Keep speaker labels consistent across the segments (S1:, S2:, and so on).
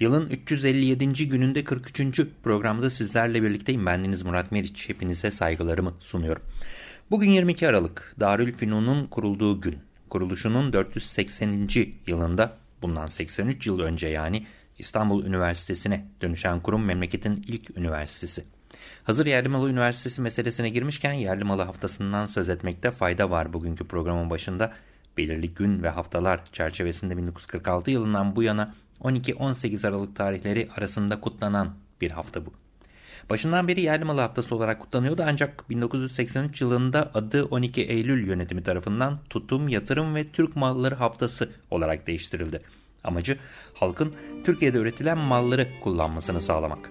S1: Yılın 357. gününde 43. programda sizlerle birlikteyim. Bendeniz Murat Meriç. Hepinize saygılarımı sunuyorum. Bugün 22 Aralık. Darülfünun'un kurulduğu gün. Kuruluşunun 480. yılında bundan 83 yıl önce yani İstanbul Üniversitesi'ne dönüşen kurum memleketin ilk üniversitesi. Hazır yerli malı üniversitesi meselesine girmişken yerli malı haftasından söz etmekte fayda var bugünkü programın başında. Belirli gün ve haftalar çerçevesinde 1946 yılından bu yana 12-18 Aralık tarihleri arasında kutlanan bir hafta bu. Başından beri yerli malı haftası olarak kutlanıyordu ancak 1983 yılında adı 12 Eylül yönetimi tarafından tutum, yatırım ve Türk malları haftası olarak değiştirildi. Amacı halkın Türkiye'de üretilen malları kullanmasını sağlamak.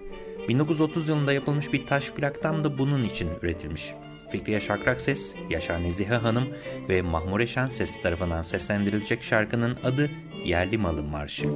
S1: 1930 yılında yapılmış bir taş plaktan da bunun için üretilmiş. Fikriye Şakrakses, Yaşar Nezihe Hanım ve Mahmure Şenses tarafından seslendirilecek şarkının adı Yerli Malı Marşı.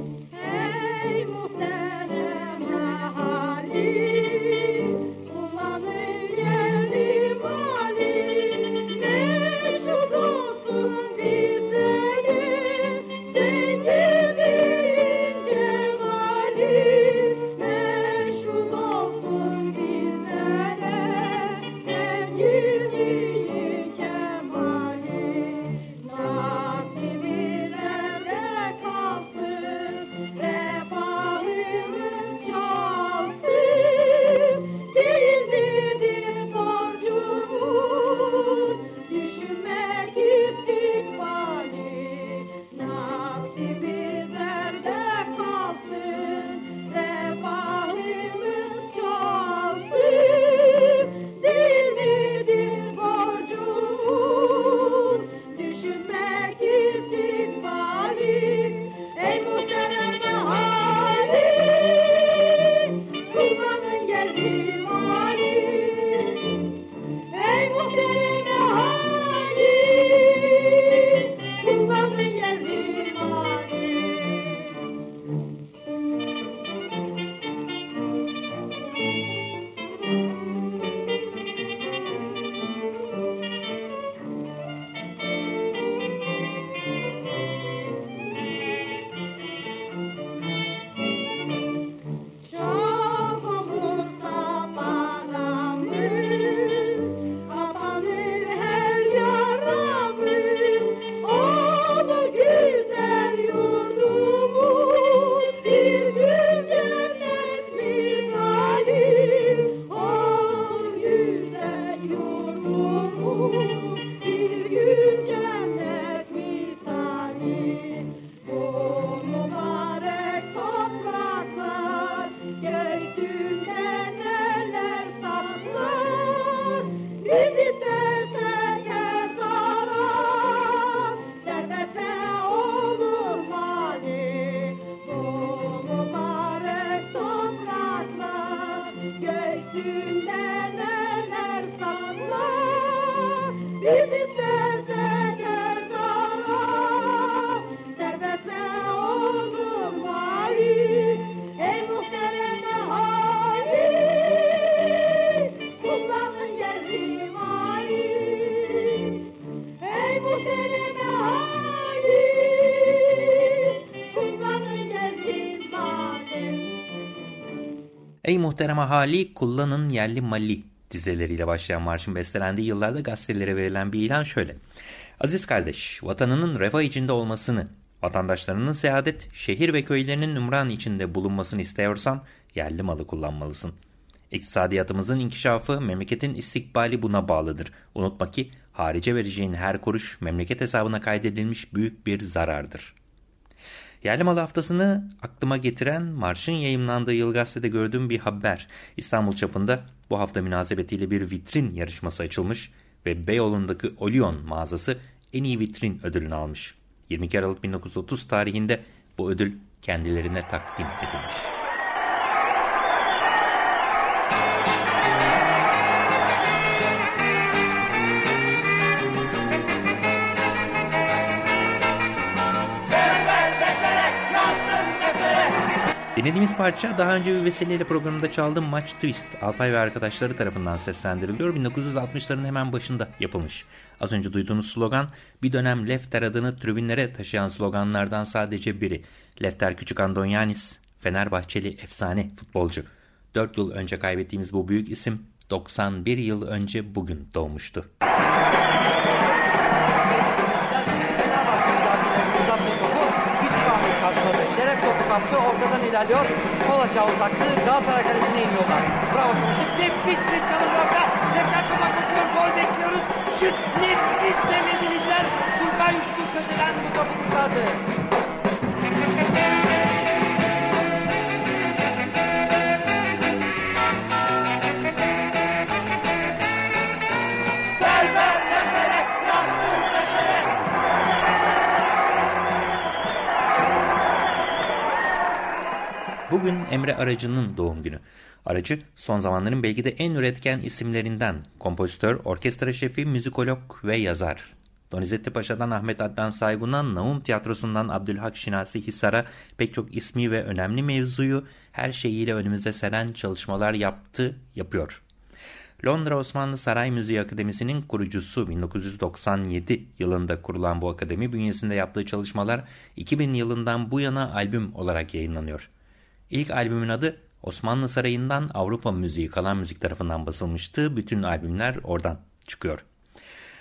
S1: Ey muhterem ahali kullanın yerli mali dizeleriyle başlayan marşın bestelendiği yıllarda gazetelere verilen bir ilan şöyle. Aziz kardeş, vatanının refah içinde olmasını, vatandaşlarının seadet, şehir ve köylerinin ümran içinde bulunmasını istiyorsan yerli malı kullanmalısın. İktisadiyatımızın inkişafı, memleketin istikbali buna bağlıdır. Unutma ki harice vereceğin her kuruş memleket hesabına kaydedilmiş büyük bir zarardır. Yerli malı haftasını aklıma getiren marşın yayımlandığı Yıl Gazete'de gördüğüm bir haber. İstanbul çapında bu hafta münasebetiyle bir vitrin yarışması açılmış ve Beyoğlu'ndaki Olion mağazası en iyi vitrin ödülünü almış. 22 Aralık 1930 tarihinde bu ödül kendilerine takdim edilmiş.
S2: Dinlediğimiz parça daha önce bir vesileyle programında çaldığım Match Twist Alpay ve arkadaşları tarafından seslendiriliyor. 1960'ların hemen başında yapılmış. Az önce duyduğunuz slogan bir dönem Lefter adını tribünlere taşıyan sloganlardan sadece biri. Lefter Küçük Andonyanis, Fenerbahçeli efsane futbolcu. 4 yıl önce kaybettiğimiz bu büyük isim 91 yıl önce bugün doğmuştu.
S3: Kaptı. Ortadan ilerliyor. Sol açığa uzaktı. Galatasaray kalesine iniyorlar. Bravo Solcuk. Nefis bir çalım orta. Tekrar topa koşuyor. Gol bekliyoruz. Şut nefis sevgili dinleyiciler. Turgay uçtu köşeden bu topu kurtardı.
S2: Bugün Emre Aracı'nın doğum günü. Aracı son zamanların belki de en üretken isimlerinden. Kompozitör, orkestra şefi, müzikolog ve yazar. Donizetti Paşa'dan Ahmet Adnan Saygun'a, Naum Tiyatrosu'ndan Abdülhak Şinasi Hisar'a pek çok ismi ve önemli mevzuyu her şeyiyle önümüze seren çalışmalar yaptı, yapıyor. Londra Osmanlı Saray Müziği Akademisi'nin kurucusu 1997 yılında kurulan bu akademi bünyesinde yaptığı çalışmalar 2000 yılından bu yana albüm olarak yayınlanıyor. İlk albümün adı Osmanlı Sarayı'ndan Avrupa Müziği kalan müzik tarafından basılmıştı. Bütün albümler oradan çıkıyor.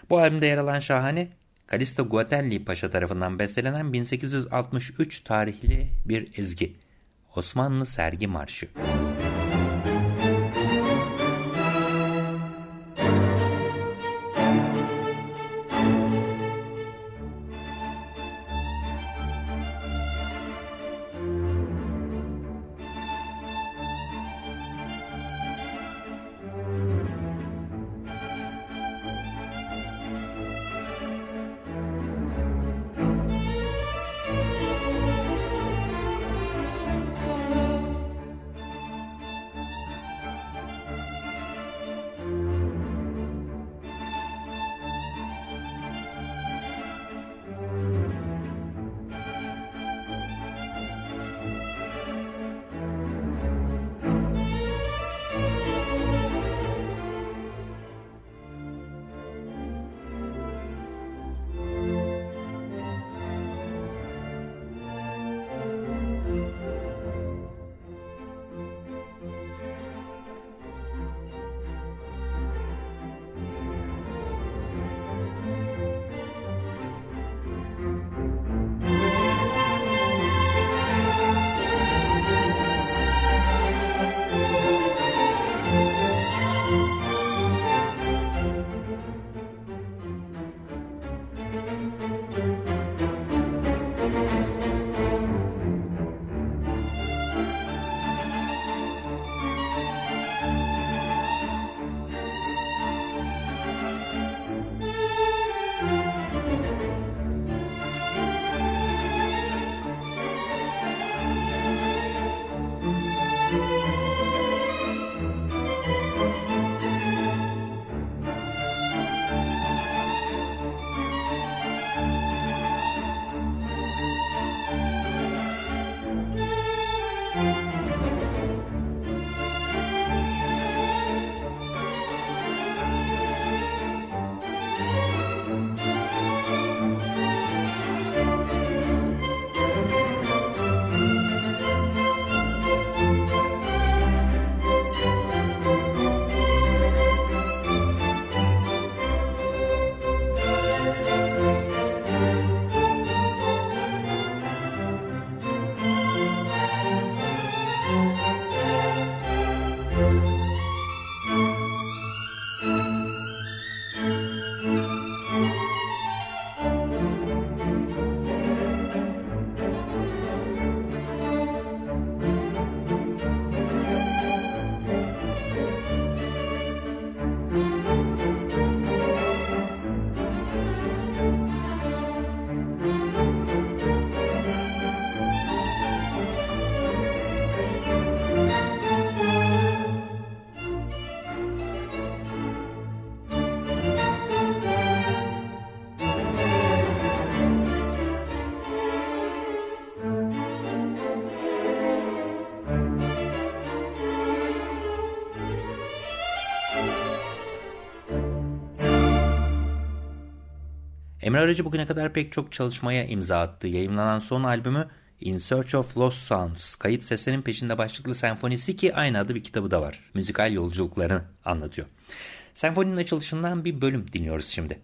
S2: Bu albümde yer alan şahane Kalisto Guatelli Paşa tarafından bestelenen 1863 tarihli bir ezgi. Osmanlı Sergi Marşı. Emre Aracı bugüne kadar pek çok çalışmaya imza attı. Yayınlanan son albümü In Search of Lost Sounds, Kayıp Seslerin Peşinde başlıklı senfonisi ki aynı adı bir kitabı da var. Müzikal yolculuklarını anlatıyor. Senfoninin açılışından bir bölüm dinliyoruz şimdi.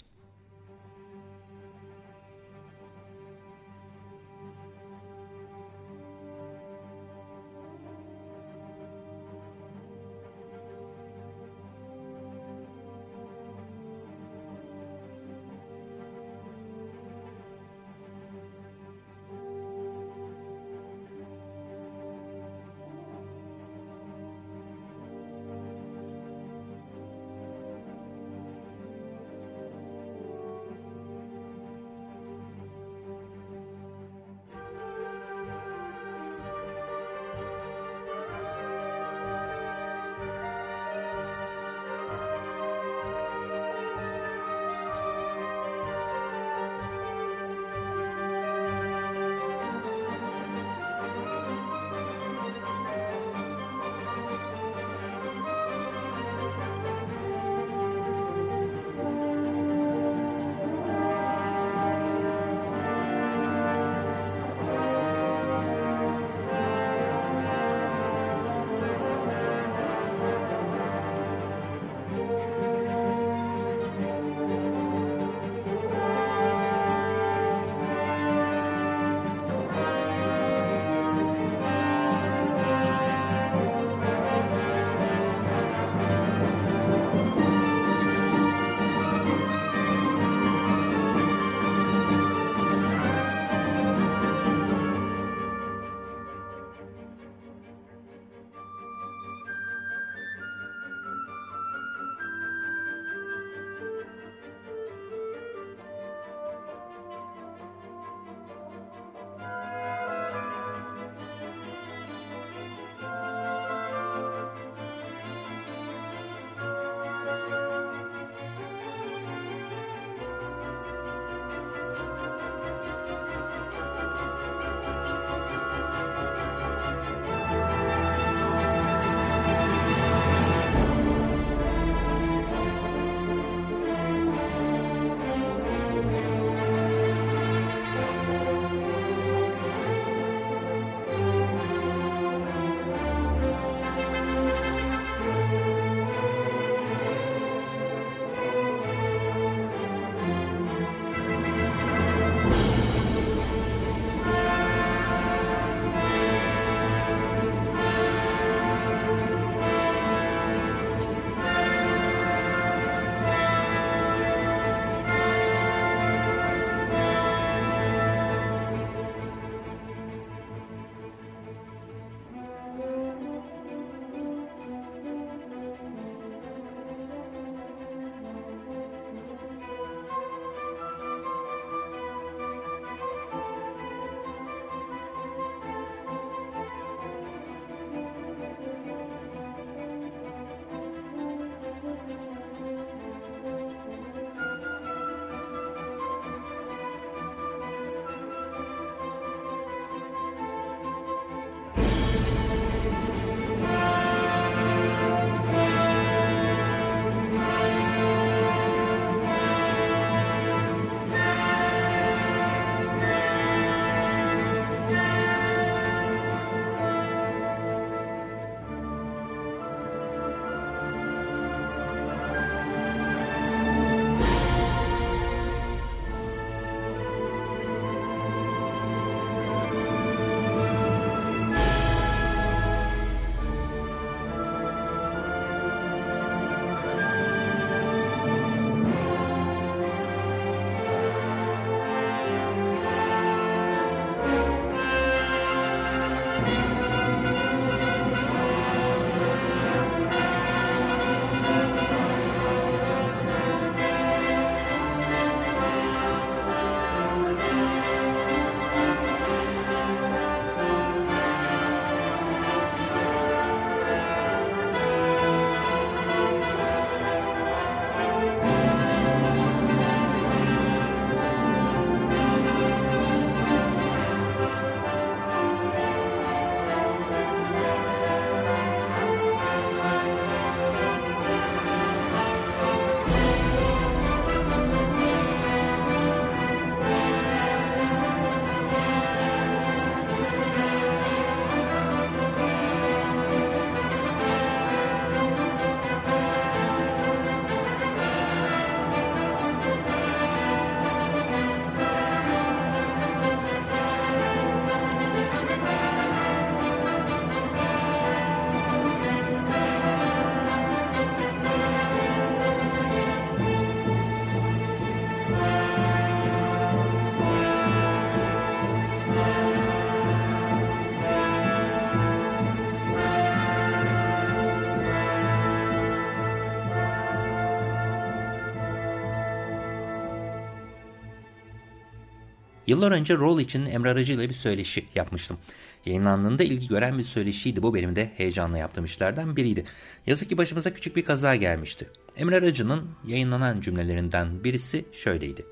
S2: Yıllar önce rol için Emre Aracı ile bir söyleşi yapmıştım. Yayınlandığında ilgi gören bir söyleşiydi. Bu benim de heyecanla yaptığım işlerden biriydi. Yazık ki başımıza küçük bir kaza gelmişti. Emre Aracı'nın yayınlanan cümlelerinden birisi şöyleydi.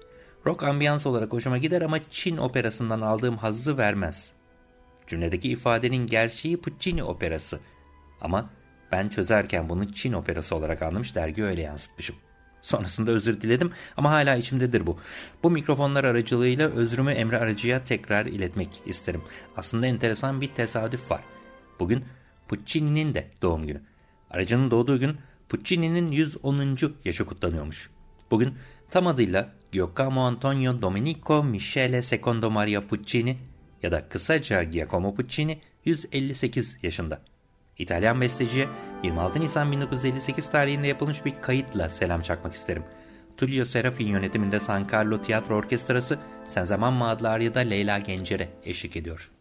S2: Rock ambiyans olarak hoşuma gider ama Çin operasından aldığım hazzı vermez. Cümledeki ifadenin gerçeği Puccini operası. Ama ben çözerken bunu Çin operası olarak anlamış dergi öyle yansıtmışım. Sonrasında özür diledim ama hala içimdedir bu. Bu mikrofonlar aracılığıyla özrümü Emre Aracı'ya tekrar iletmek isterim. Aslında enteresan bir tesadüf var. Bugün Puccini'nin de doğum günü. Aracı'nın doğduğu gün Puccini'nin 110. yaşı kutlanıyormuş. Bugün tam adıyla Giacomo Antonio Domenico Michele Secondo Maria Puccini ya da kısaca Giacomo Puccini 158 yaşında. İtalyan besteciye 26 Nisan 1958 tarihinde yapılmış bir kayıtla selam çakmak isterim. Tullio Serafin yönetiminde San Carlo Tiyatro Orkestrası Sen Zaman mı adlı aryada Leyla Gencer'e eşlik ediyor.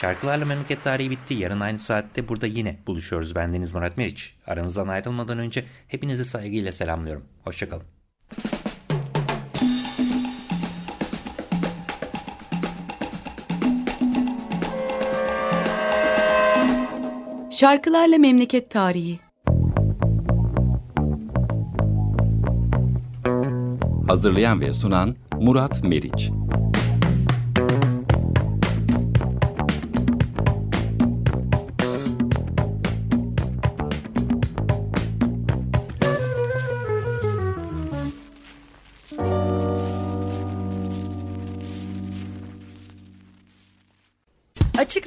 S2: Şarkılarla Memleket Tarihi bitti. Yarın aynı saatte burada yine buluşuyoruz. Bendeniz Murat Meriç. Aranızdan ayrılmadan önce hepinizi saygıyla selamlıyorum. Hoşçakalın.
S4: Şarkılarla Memleket Tarihi
S5: Hazırlayan ve sunan Murat Meriç.